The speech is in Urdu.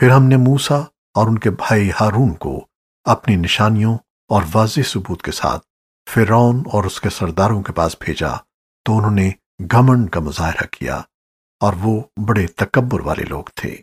پھر ہم نے موسیٰ اور ان کے بھائی ہارون کو اپنی نشانیوں اور واضح ثبوت کے ساتھ فرعون اور اس کے سرداروں کے پاس بھیجا تو انہوں نے گھمنڈ کا مظاہرہ کیا اور وہ بڑے تکبر والے لوگ تھے۔